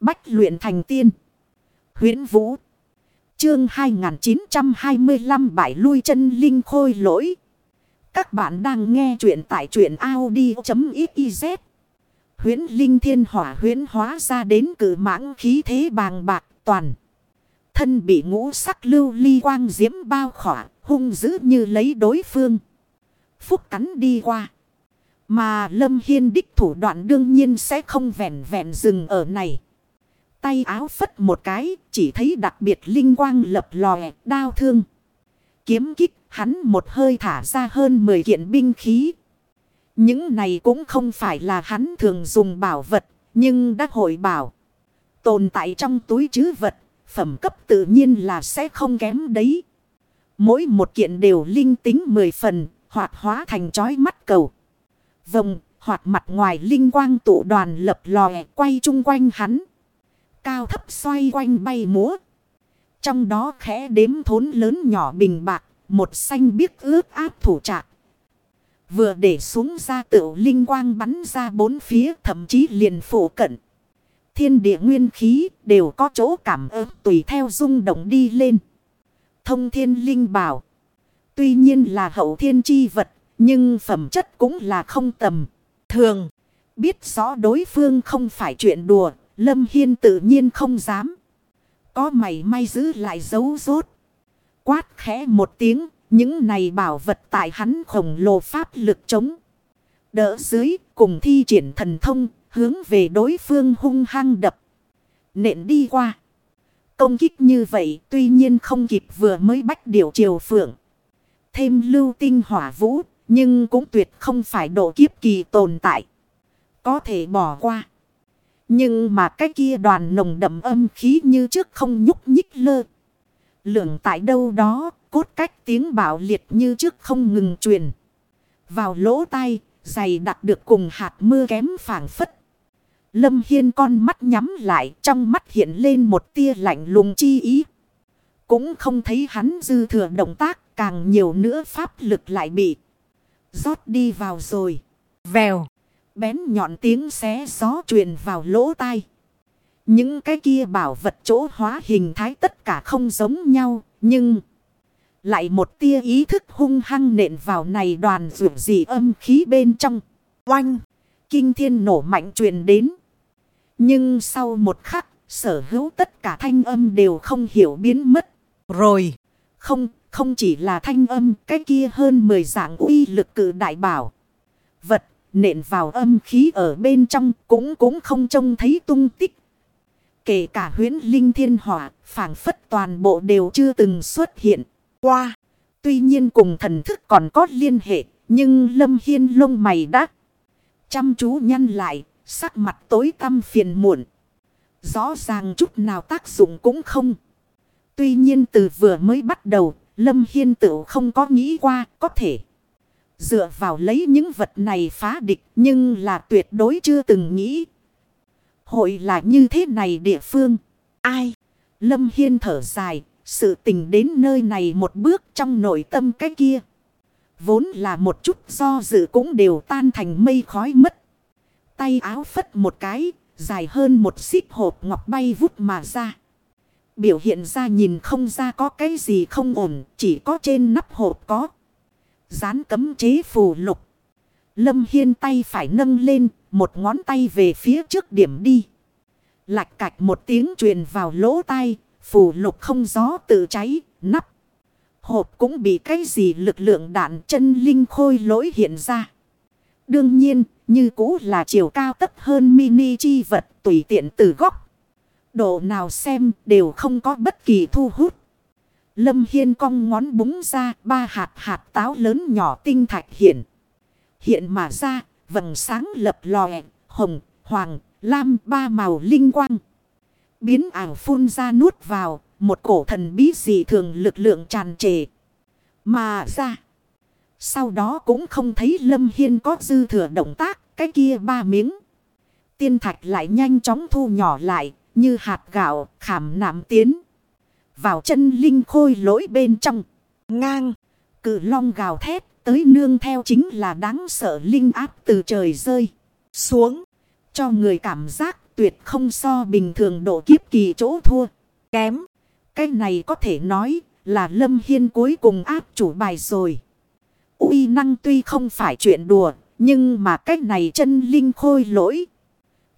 Bách luyện thành tiên. huyễn Vũ. Chương 2925 Bãi lui chân linh khôi lỗi. Các bạn đang nghe truyện tại truyện Audi.xyz. Huyễn Linh Thiên Hỏa huyễn hóa ra đến cử mãng khí thế bàng bạc toàn. Thân bị ngũ sắc lưu ly quang diễm bao khỏa, hung dữ như lấy đối phương. Phúc cắn đi qua. Mà Lâm Hiên đích thủ đoạn đương nhiên sẽ không vẹn vẹn dừng ở này. Tay áo phất một cái, chỉ thấy đặc biệt linh quang lập lòe, đao thương. Kiếm kích, hắn một hơi thả ra hơn 10 kiện binh khí. Những này cũng không phải là hắn thường dùng bảo vật, nhưng đã hội bảo. Tồn tại trong túi chứ vật, phẩm cấp tự nhiên là sẽ không kém đấy. Mỗi một kiện đều linh tính 10 phần, hoạt hóa thành chói mắt cầu. Vòng, hoạt mặt ngoài linh quang tụ đoàn lập lòe quay chung quanh hắn. Cao thấp xoay quanh bay múa. Trong đó khẽ đếm thốn lớn nhỏ bình bạc, một xanh biếc ướt áp thủ trạc. Vừa để xuống ra tựu linh quang bắn ra bốn phía thậm chí liền phủ cận. Thiên địa nguyên khí đều có chỗ cảm ứng tùy theo rung động đi lên. Thông thiên linh bảo. Tuy nhiên là hậu thiên chi vật, nhưng phẩm chất cũng là không tầm. Thường, biết rõ đối phương không phải chuyện đùa, Lâm Hiên tự nhiên không dám. Có mày may giữ lại dấu rốt. Quát khẽ một tiếng, những này bảo vật tại hắn khổng lồ pháp lực chống. Đỡ dưới, cùng thi triển thần thông, hướng về đối phương hung hăng đập. Nện đi qua. Công kích như vậy tuy nhiên không kịp vừa mới bách điều triều phượng. Thêm lưu tinh hỏa vũ, nhưng cũng tuyệt không phải độ kiếp kỳ tồn tại. Có thể bỏ qua. Nhưng mà cái kia đoàn nồng đậm âm khí như trước không nhúc nhích lơ. Lượng tại đâu đó, cốt cách tiếng bảo liệt như trước không ngừng truyền. Vào lỗ tai, dày đặt được cùng hạt mưa kém phảng phất. Lâm Hiên con mắt nhắm lại, trong mắt hiện lên một tia lạnh lùng chi ý. Cũng không thấy hắn dư thừa động tác, càng nhiều nữa pháp lực lại bị rót đi vào rồi. Vèo. Bén nhọn tiếng xé gió truyền vào lỗ tai. Những cái kia bảo vật chỗ hóa hình thái tất cả không giống nhau. Nhưng lại một tia ý thức hung hăng nện vào này đoàn rượu dị âm khí bên trong. Oanh! Kinh thiên nổ mạnh truyền đến. Nhưng sau một khắc, sở hữu tất cả thanh âm đều không hiểu biến mất. Rồi! Không, không chỉ là thanh âm, cái kia hơn 10 dạng uy lực cử đại bảo. Vật nện vào âm khí ở bên trong cũng cũng không trông thấy tung tích. Kể cả huyến linh thiên hỏa, phảng phất toàn bộ đều chưa từng xuất hiện qua. Tuy nhiên cùng thần thức còn có liên hệ, nhưng lâm hiên lông mày đắc. Chăm chú nhăn lại, sắc mặt tối tăm phiền muộn. Rõ ràng chút nào tác dụng cũng không. Tuy nhiên từ vừa mới bắt đầu, Lâm Hiên tự không có nghĩ qua có thể. Dựa vào lấy những vật này phá địch, nhưng là tuyệt đối chưa từng nghĩ. Hội là như thế này địa phương. Ai? Lâm Hiên thở dài. Sự tình đến nơi này một bước trong nội tâm cái kia. Vốn là một chút do dự cũng đều tan thành mây khói mất. Tay áo phất một cái. Dài hơn một xích hộp ngọc bay vút mà ra. Biểu hiện ra nhìn không ra có cái gì không ổn. Chỉ có trên nắp hộp có. Dán cấm chế phù lục. Lâm Hiên tay phải nâng lên, một ngón tay về phía trước điểm đi. Lạch cạch một tiếng truyền vào lỗ tai, phù lục không gió tự cháy, nắp. Hộp cũng bị cái gì lực lượng đạn chân linh khôi lỗi hiện ra. Đương nhiên, như cũ là chiều cao tấp hơn mini chi vật tùy tiện từ góc. Độ nào xem đều không có bất kỳ thu hút. Lâm Hiên cong ngón búng ra ba hạt hạt táo lớn nhỏ tinh thạch hiện. Hiện mà ra, vầng sáng lập lòe, hồng, hoàng, lam ba màu linh quang. Biến ảo phun ra nuốt vào, một cổ thần bí dị thường lực lượng tràn trề. Mà ra. Sau đó cũng không thấy Lâm Hiên có dư thừa động tác, cái kia ba miếng. Tiên thạch lại nhanh chóng thu nhỏ lại, như hạt gạo, khảm nạm tiến vào chân linh khôi lỗi bên trong. Ngang, cự long gào thét, tới nương theo chính là đáng sợ linh áp từ trời rơi xuống. Cho người cảm giác tuyệt không so bình thường độ kiếp kỳ chỗ thua. Kém. Cái này có thể nói là Lâm Hiên cuối cùng áp chủ bài rồi. uy năng tuy không phải chuyện đùa. Nhưng mà cái này chân linh khôi lỗi.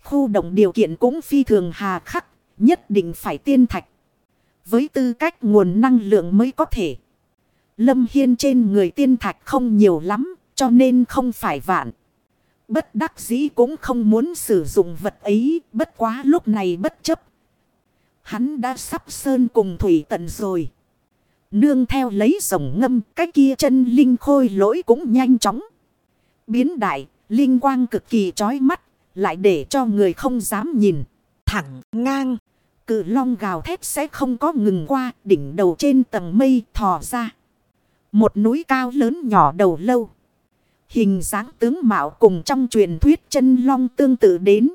Khu động điều kiện cũng phi thường hà khắc. Nhất định phải tiên thạch. Với tư cách nguồn năng lượng mới có thể. Lâm Hiên trên người tiên thạch không nhiều lắm. Cho nên không phải vạn. Bất đắc dĩ cũng không muốn sử dụng vật ấy. Bất quá lúc này bất chấp. Hắn đã sắp sơn cùng thủy tận rồi. Nương theo lấy rồng ngâm. Cái kia chân linh khôi lỗi cũng nhanh chóng. Biến đại. Linh quang cực kỳ chói mắt. Lại để cho người không dám nhìn. Thẳng ngang. Cự long gào thét sẽ không có ngừng qua. Đỉnh đầu trên tầng mây thò ra. Một núi cao lớn nhỏ đầu lâu. Hình dáng tướng mạo cùng trong truyền thuyết chân long tương tự đến.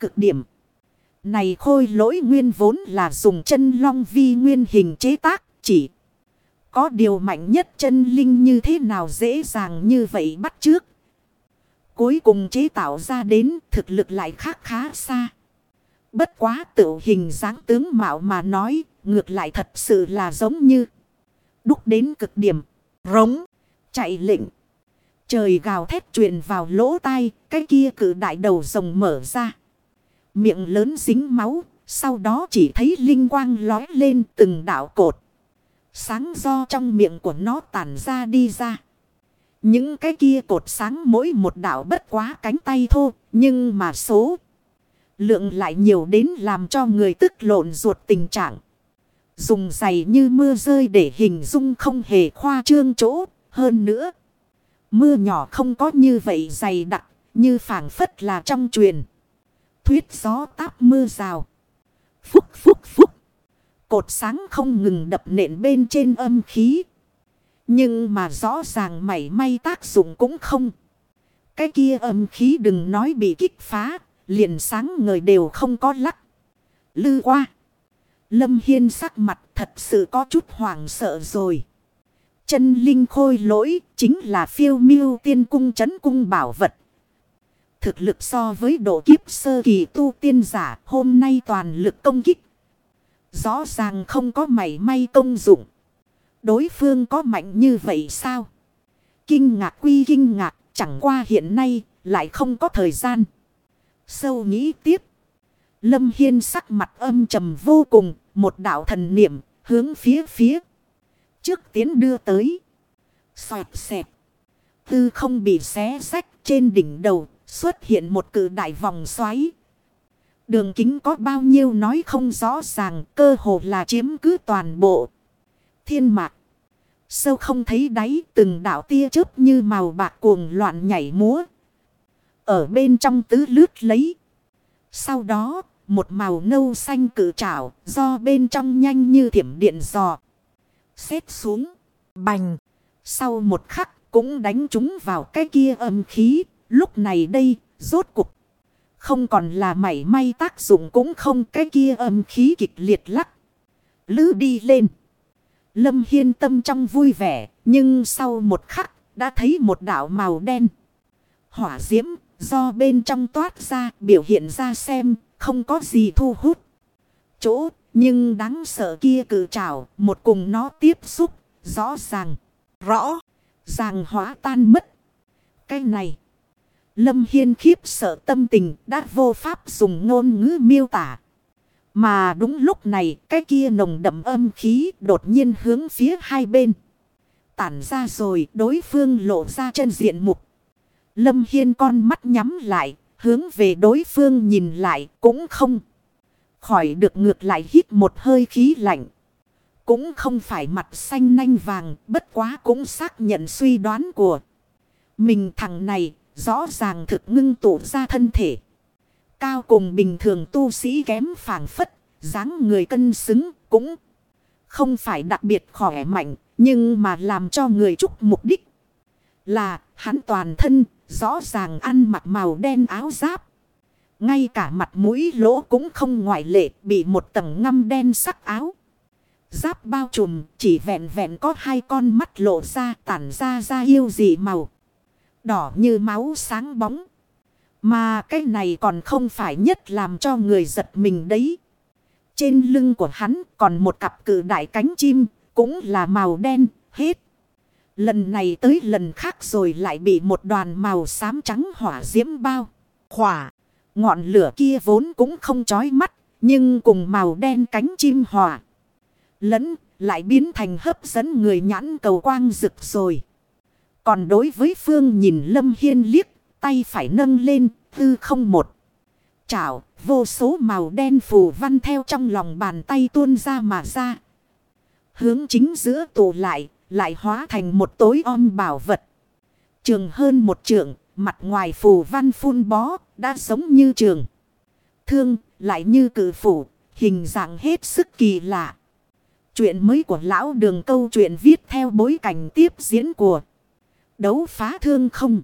Cực điểm. Này khôi lỗi nguyên vốn là dùng chân long vi nguyên hình chế tác, chỉ. Có điều mạnh nhất chân linh như thế nào dễ dàng như vậy bắt trước. Cuối cùng chế tạo ra đến thực lực lại khác khá xa. Bất quá tự hình dáng tướng mạo mà nói, ngược lại thật sự là giống như. Đúc đến cực điểm. Rống. Chạy lệnh. Trời gào thét truyền vào lỗ tai. Cái kia cử đại đầu rồng mở ra. Miệng lớn dính máu. Sau đó chỉ thấy linh quang lói lên từng đảo cột. Sáng do trong miệng của nó tản ra đi ra. Những cái kia cột sáng mỗi một đảo bất quá cánh tay thô. Nhưng mà số lượng lại nhiều đến làm cho người tức lộn ruột tình trạng. Dùng giày như mưa rơi để hình dung không hề khoa trương chỗ. Hơn nữa. Mưa nhỏ không có như vậy dày đặc. Như phảng phất là trong truyền. Thuyết gió táp mưa rào. Phúc phúc phúc. Cột sáng không ngừng đập nện bên trên âm khí. Nhưng mà rõ ràng mảy may tác dụng cũng không. Cái kia âm khí đừng nói bị kích phá. Liền sáng người đều không có lắc. Lư qua. Lâm Hiên sắc mặt thật sự có chút hoảng sợ rồi. Chân linh khôi lỗi chính là phiêu miêu tiên cung chấn cung bảo vật. Thực lực so với độ kiếp sơ kỳ tu tiên giả hôm nay toàn lực công kích. Rõ ràng không có mảy may công dụng. Đối phương có mạnh như vậy sao? Kinh ngạc quy kinh ngạc, chẳng qua hiện nay lại không có thời gian. Sâu nghĩ tiếp. Lâm Hiên sắc mặt âm trầm vô cùng. Một đạo thần niệm hướng phía phía. Trước tiến đưa tới. Xoẹt xẹt. Tư không bị xé sách trên đỉnh đầu. Xuất hiện một cự đại vòng xoáy. Đường kính có bao nhiêu nói không rõ ràng. Cơ hồ là chiếm cứ toàn bộ. Thiên mạc. Sâu không thấy đáy, từng đạo tia chớp như màu bạc cuồng loạn nhảy múa. Ở bên trong tứ lướt lấy. Sau đó, một màu nâu xanh cử trảo, do bên trong nhanh như thiểm điện giò. Xếp xuống, bành. Sau một khắc, cũng đánh chúng vào cái kia âm khí. Lúc này đây, rốt cục. Không còn là mảy may tác dụng cũng không cái kia âm khí kịch liệt lắc. Lứ đi lên. Lâm Hiên tâm trong vui vẻ, nhưng sau một khắc, đã thấy một đảo màu đen. Hỏa diễm Do bên trong toát ra, biểu hiện ra xem, không có gì thu hút. Chỗ, nhưng đáng sợ kia cử trào một cùng nó tiếp xúc, rõ ràng. Rõ, ràng hóa tan mất. Cái này. Lâm Hiên khiếp sợ tâm tình đã vô pháp dùng ngôn ngữ miêu tả. Mà đúng lúc này, cái kia nồng đậm âm khí đột nhiên hướng phía hai bên. Tản ra rồi, đối phương lộ ra chân diện mục. Lâm Hiên con mắt nhắm lại, hướng về đối phương nhìn lại cũng không. Khỏi được ngược lại hít một hơi khí lạnh. Cũng không phải mặt xanh nanh vàng, bất quá cũng xác nhận suy đoán của. Mình thằng này, rõ ràng thực ngưng tụ ra thân thể. Cao cùng bình thường tu sĩ kém phản phất, dáng người cân xứng, cũng không phải đặc biệt khỏe mạnh, nhưng mà làm cho người chúc mục đích. Là hắn toàn thân Rõ ràng ăn mặc màu đen áo giáp. Ngay cả mặt mũi lỗ cũng không ngoại lệ bị một tầng ngâm đen sắc áo. Giáp bao trùm chỉ vẹn vẹn có hai con mắt lộ ra tản ra ra yêu dị màu. Đỏ như máu sáng bóng. Mà cái này còn không phải nhất làm cho người giật mình đấy. Trên lưng của hắn còn một cặp cử đại cánh chim, cũng là màu đen, hết. Lần này tới lần khác rồi lại bị một đoàn màu xám trắng hỏa diễm bao. Khỏa, ngọn lửa kia vốn cũng không chói mắt, nhưng cùng màu đen cánh chim hỏa. Lẫn, lại biến thành hấp dẫn người nhãn cầu quang rực rồi. Còn đối với Phương nhìn Lâm Hiên liếc, tay phải nâng lên, tư không một. Chảo, vô số màu đen phù văn theo trong lòng bàn tay tuôn ra mà ra. Hướng chính giữa tụ lại, lại hóa thành một tối om bảo vật. Trường hơn một trường, mặt ngoài phù văn phun bó, đã giống như trường. Thương, lại như cử phủ, hình dạng hết sức kỳ lạ. Chuyện mới của lão đường câu chuyện viết theo bối cảnh tiếp diễn của đấu phá thương không.